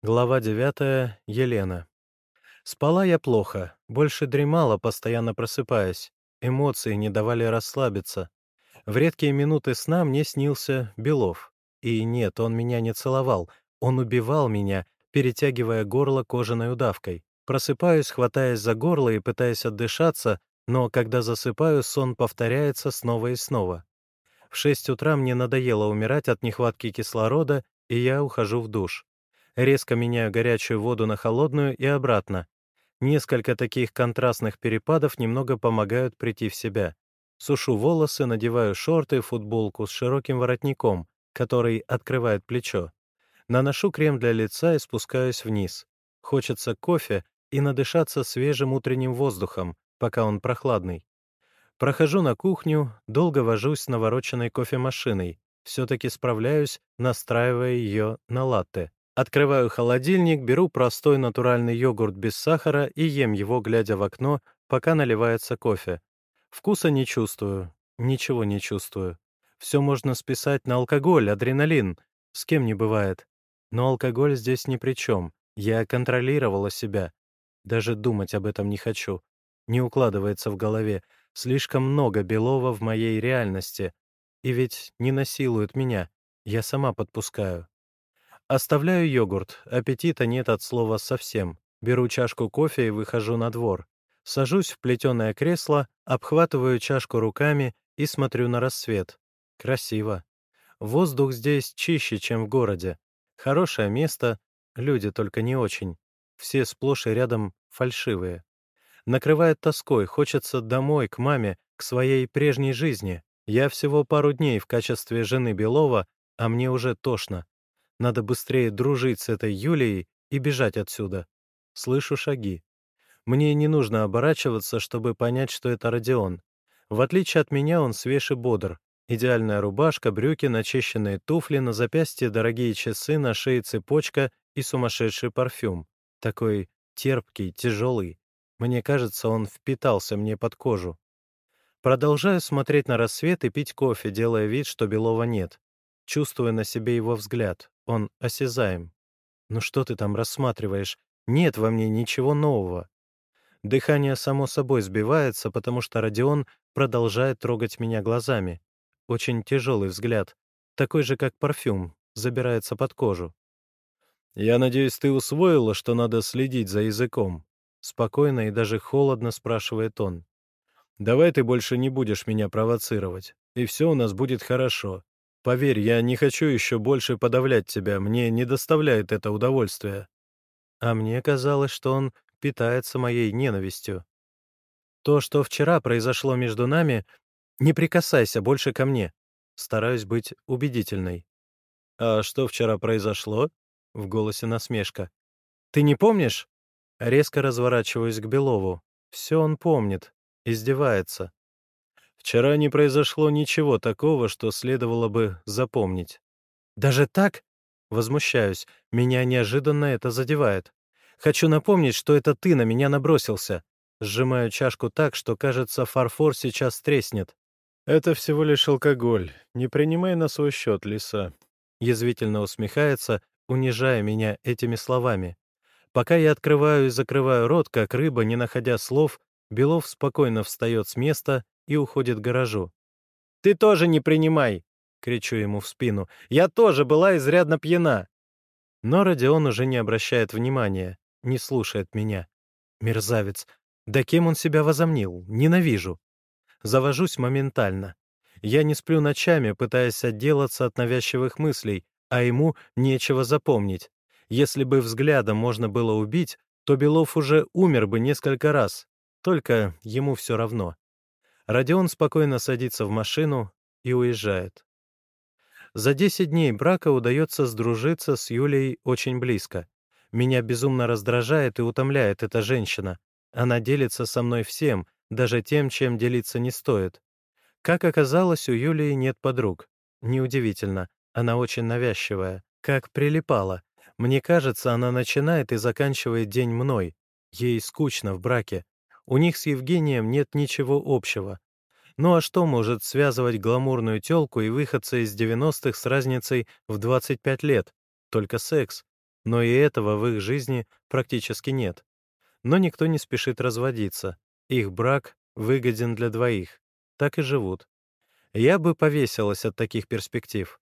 Глава 9. Елена. Спала я плохо, больше дремала, постоянно просыпаясь. Эмоции не давали расслабиться. В редкие минуты сна мне снился Белов. И нет, он меня не целовал, он убивал меня, перетягивая горло кожаной удавкой. Просыпаюсь, хватаясь за горло и пытаясь отдышаться, но когда засыпаю, сон повторяется снова и снова. В 6 утра мне надоело умирать от нехватки кислорода, и я ухожу в душ. Резко меняю горячую воду на холодную и обратно. Несколько таких контрастных перепадов немного помогают прийти в себя. Сушу волосы, надеваю шорты, футболку с широким воротником, который открывает плечо. Наношу крем для лица и спускаюсь вниз. Хочется кофе и надышаться свежим утренним воздухом, пока он прохладный. Прохожу на кухню, долго вожусь с навороченной кофемашиной. Все-таки справляюсь, настраивая ее на латте. Открываю холодильник, беру простой натуральный йогурт без сахара и ем его, глядя в окно, пока наливается кофе. Вкуса не чувствую, ничего не чувствую. Все можно списать на алкоголь, адреналин. С кем не бывает. Но алкоголь здесь ни при чем. Я контролировала себя. Даже думать об этом не хочу. Не укладывается в голове. Слишком много белого в моей реальности. И ведь не насилуют меня. Я сама подпускаю. Оставляю йогурт, аппетита нет от слова совсем. Беру чашку кофе и выхожу на двор. Сажусь в плетеное кресло, обхватываю чашку руками и смотрю на рассвет. Красиво. Воздух здесь чище, чем в городе. Хорошее место, люди только не очень. Все сплошь и рядом фальшивые. Накрывает тоской, хочется домой, к маме, к своей прежней жизни. Я всего пару дней в качестве жены Белова, а мне уже тошно. Надо быстрее дружить с этой Юлией и бежать отсюда. Слышу шаги. Мне не нужно оборачиваться, чтобы понять, что это Родион. В отличие от меня, он свеж и бодр. Идеальная рубашка, брюки, начищенные туфли, на запястье дорогие часы, на шее цепочка и сумасшедший парфюм. Такой терпкий, тяжелый. Мне кажется, он впитался мне под кожу. Продолжаю смотреть на рассвет и пить кофе, делая вид, что Белова нет. Чувствуя на себе его взгляд. Он осязаем. «Ну что ты там рассматриваешь? Нет во мне ничего нового». Дыхание само собой сбивается, потому что Родион продолжает трогать меня глазами. Очень тяжелый взгляд, такой же, как парфюм, забирается под кожу. «Я надеюсь, ты усвоила, что надо следить за языком?» Спокойно и даже холодно спрашивает он. «Давай ты больше не будешь меня провоцировать, и все у нас будет хорошо. Поверь, я не хочу еще больше подавлять тебя, мне не доставляет это удовольствия. А мне казалось, что он питается моей ненавистью. То, что вчера произошло между нами, не прикасайся больше ко мне. Стараюсь быть убедительной. А что вчера произошло? В голосе насмешка. Ты не помнишь? Резко разворачиваюсь к Белову. Все он помнит. Издевается. Вчера не произошло ничего такого, что следовало бы запомнить. Даже так? Возмущаюсь. Меня неожиданно это задевает. Хочу напомнить, что это ты на меня набросился. Сжимаю чашку так, что, кажется, фарфор сейчас треснет. Это всего лишь алкоголь. Не принимай на свой счет, лиса. Язвительно усмехается, унижая меня этими словами. Пока я открываю и закрываю рот, как рыба, не находя слов, Белов спокойно встает с места и уходит к гаражу. «Ты тоже не принимай!» — кричу ему в спину. «Я тоже была изрядно пьяна!» Но Родион уже не обращает внимания, не слушает меня. Мерзавец! Да кем он себя возомнил? Ненавижу! Завожусь моментально. Я не сплю ночами, пытаясь отделаться от навязчивых мыслей, а ему нечего запомнить. Если бы взглядом можно было убить, то Белов уже умер бы несколько раз. Только ему все равно. Родион спокойно садится в машину и уезжает. За 10 дней брака удается сдружиться с Юлей очень близко. Меня безумно раздражает и утомляет эта женщина. Она делится со мной всем, даже тем, чем делиться не стоит. Как оказалось, у Юлии нет подруг. Неудивительно, она очень навязчивая. Как прилипала. Мне кажется, она начинает и заканчивает день мной. Ей скучно в браке. У них с Евгением нет ничего общего. Ну а что может связывать гламурную тёлку и выходца из 90-х с разницей в 25 лет? Только секс. но и этого в их жизни практически нет. Но никто не спешит разводиться. Их брак выгоден для двоих. Так и живут. Я бы повесилась от таких перспектив.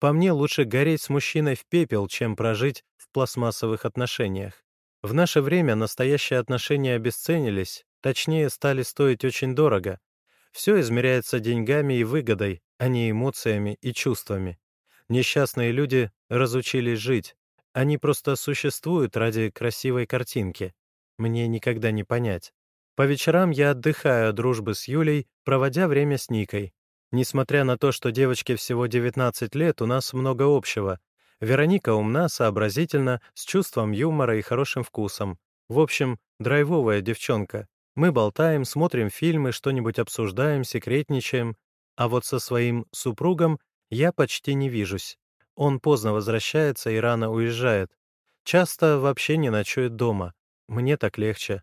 По мне, лучше гореть с мужчиной в пепел, чем прожить в пластмассовых отношениях. В наше время настоящие отношения обесценились, точнее, стали стоить очень дорого. Все измеряется деньгами и выгодой, а не эмоциями и чувствами. Несчастные люди разучились жить. Они просто существуют ради красивой картинки. Мне никогда не понять. По вечерам я отдыхаю от дружбы с Юлей, проводя время с Никой. Несмотря на то, что девочке всего 19 лет, у нас много общего. Вероника умна, сообразительна, с чувством юмора и хорошим вкусом. В общем, драйвовая девчонка. Мы болтаем, смотрим фильмы, что-нибудь обсуждаем, секретничаем. А вот со своим супругом я почти не вижусь. Он поздно возвращается и рано уезжает. Часто вообще не ночует дома. Мне так легче.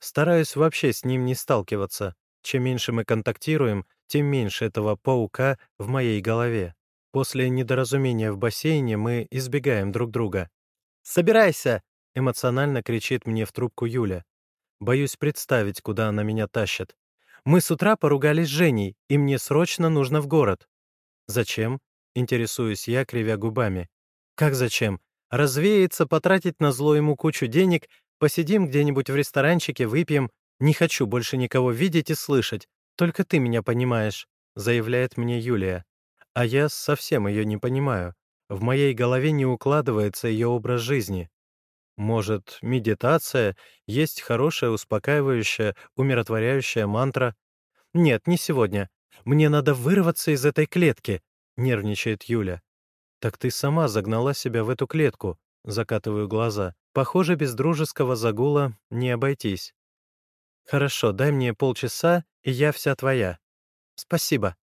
Стараюсь вообще с ним не сталкиваться. Чем меньше мы контактируем, тем меньше этого паука в моей голове. После недоразумения в бассейне мы избегаем друг друга. «Собирайся!» — эмоционально кричит мне в трубку Юля. Боюсь представить, куда она меня тащит. «Мы с утра поругались с Женей, и мне срочно нужно в город». «Зачем?» — интересуюсь я, кривя губами. «Как зачем? Развеяться, потратить на зло ему кучу денег, посидим где-нибудь в ресторанчике, выпьем. Не хочу больше никого видеть и слышать. Только ты меня понимаешь», — заявляет мне Юлия. А я совсем ее не понимаю. В моей голове не укладывается ее образ жизни. Может, медитация есть хорошая, успокаивающая, умиротворяющая мантра? Нет, не сегодня. Мне надо вырваться из этой клетки, нервничает Юля. Так ты сама загнала себя в эту клетку, закатываю глаза. Похоже, без дружеского загула не обойтись. Хорошо, дай мне полчаса, и я вся твоя. Спасибо.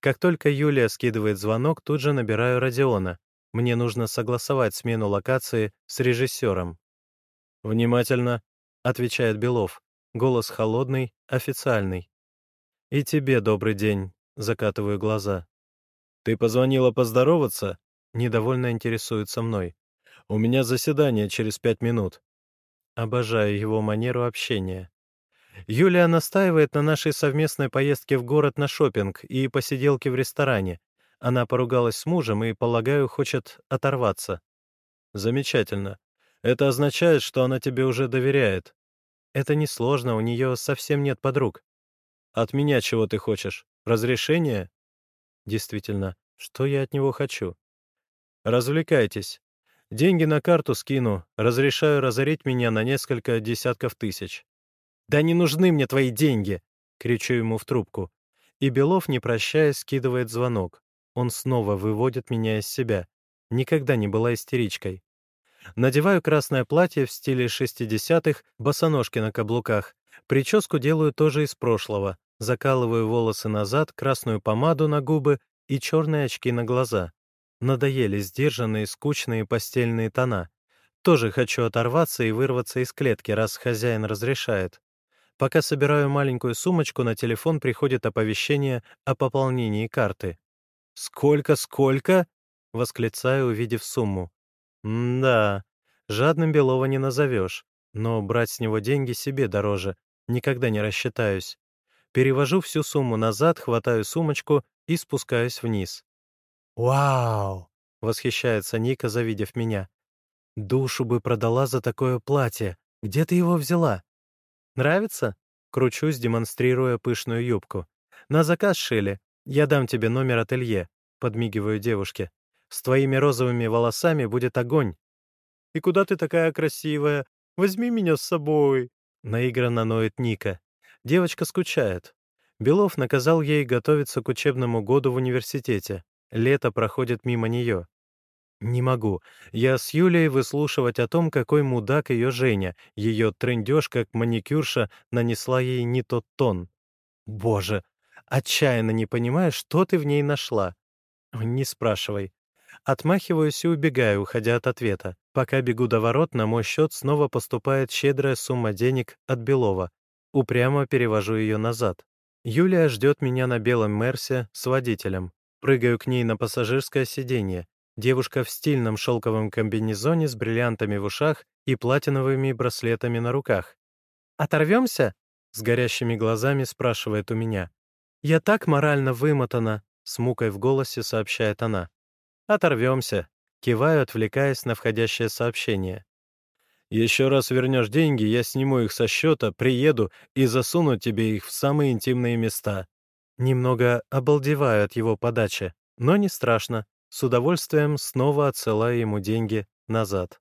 Как только Юлия скидывает звонок, тут же набираю Родиона. Мне нужно согласовать смену локации с режиссером. «Внимательно», — отвечает Белов. Голос холодный, официальный. «И тебе добрый день», — закатываю глаза. «Ты позвонила поздороваться?» — недовольно интересуется мной. «У меня заседание через пять минут». Обожаю его манеру общения. Юлия настаивает на нашей совместной поездке в город на шопинг и посиделке в ресторане. Она поругалась с мужем и, полагаю, хочет оторваться. Замечательно. Это означает, что она тебе уже доверяет. Это несложно, у нее совсем нет подруг. От меня чего ты хочешь? Разрешение? Действительно, что я от него хочу? Развлекайтесь. Деньги на карту скину, разрешаю разорить меня на несколько десятков тысяч. «Да не нужны мне твои деньги!» — кричу ему в трубку. И Белов, не прощаясь, скидывает звонок. Он снова выводит меня из себя. Никогда не была истеричкой. Надеваю красное платье в стиле 60-х, босоножки на каблуках. Прическу делаю тоже из прошлого. Закалываю волосы назад, красную помаду на губы и черные очки на глаза. Надоели сдержанные, скучные постельные тона. Тоже хочу оторваться и вырваться из клетки, раз хозяин разрешает. Пока собираю маленькую сумочку, на телефон приходит оповещение о пополнении карты. «Сколько, сколько?» — восклицаю, увидев сумму. «Да, жадным Белова не назовешь, но брать с него деньги себе дороже, никогда не рассчитаюсь. Перевожу всю сумму назад, хватаю сумочку и спускаюсь вниз. «Вау!» — восхищается Ника, завидев меня. «Душу бы продала за такое платье. Где ты его взяла?» Нравится?» Кручусь, демонстрируя пышную юбку. «На заказ шили. Я дам тебе номер ателье», — подмигиваю девушке. «С твоими розовыми волосами будет огонь». «И куда ты такая красивая? Возьми меня с собой», — наигранно ноет Ника. Девочка скучает. Белов наказал ей готовиться к учебному году в университете. Лето проходит мимо нее. Не могу. Я с Юлей выслушивать о том, какой мудак ее Женя. Ее трындеж, как маникюрша, нанесла ей не тот тон. Боже, отчаянно не понимаю, что ты в ней нашла. Не спрашивай. Отмахиваюсь и убегаю, уходя от ответа. Пока бегу до ворот, на мой счет снова поступает щедрая сумма денег от Белова. Упрямо перевожу ее назад. Юлия ждет меня на белом Мерсе с водителем. Прыгаю к ней на пассажирское сиденье. Девушка в стильном шелковом комбинезоне с бриллиантами в ушах и платиновыми браслетами на руках. «Оторвемся?» — с горящими глазами спрашивает у меня. «Я так морально вымотана», — с мукой в голосе сообщает она. «Оторвемся», — киваю, отвлекаясь на входящее сообщение. «Еще раз вернешь деньги, я сниму их со счета, приеду и засуну тебе их в самые интимные места». Немного обалдеваю от его подачи, но не страшно. С удовольствием снова отсылаю ему деньги назад.